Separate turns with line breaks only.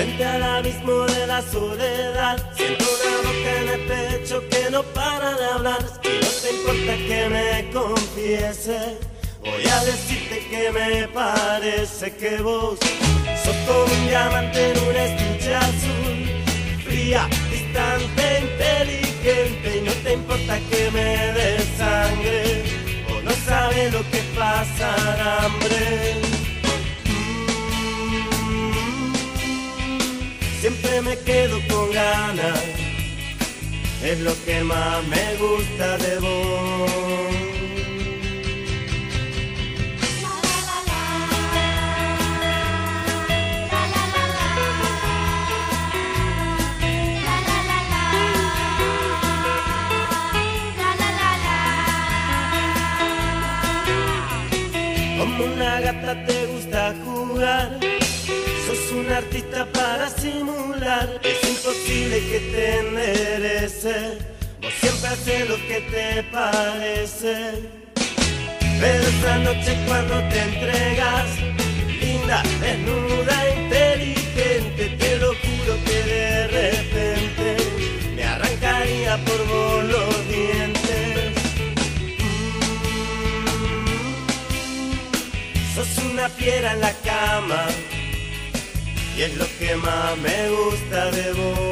Frente al abismo de la soledad, siento una boca en el pecho que no para de hablar. Si no te importa que me confiese, voy a decirte que me parece que vos sos como un diamante en un estuche azul, fría, distante, inteligente, y no te importa que me des sangre, o no sabes lo que pasa hambre. Siempre me quedo con ganas, es lo que más me gusta de vos. Como una gata te gusta jugar Un artista para simular, es imposible que te enderece. Vos siempre haces lo que te parece. Pero esta noche cuando te entregas, linda, desnuda, inteligente, te lo juro que de repente me arrancaría por vos los dientes. Mm. Sos una fiera en la cama y es lo que más me gusta de vos.